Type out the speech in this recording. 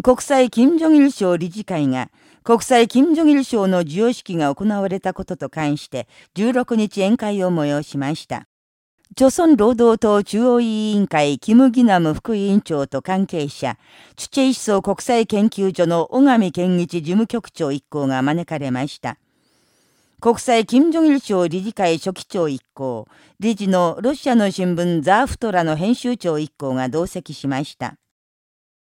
国際金正日賞理事会が国際金正日賞の授与式が行われたことと関して16日宴会を催しました。朝鮮労働党中央委員会キム・ギナム副委員長と関係者、チュチェイ思想国際研究所の小上健一事務局長一行が招かれました。国際金正日賞理事会書記長一行、理事のロシアの新聞ザーフトラの編集長一行が同席しました。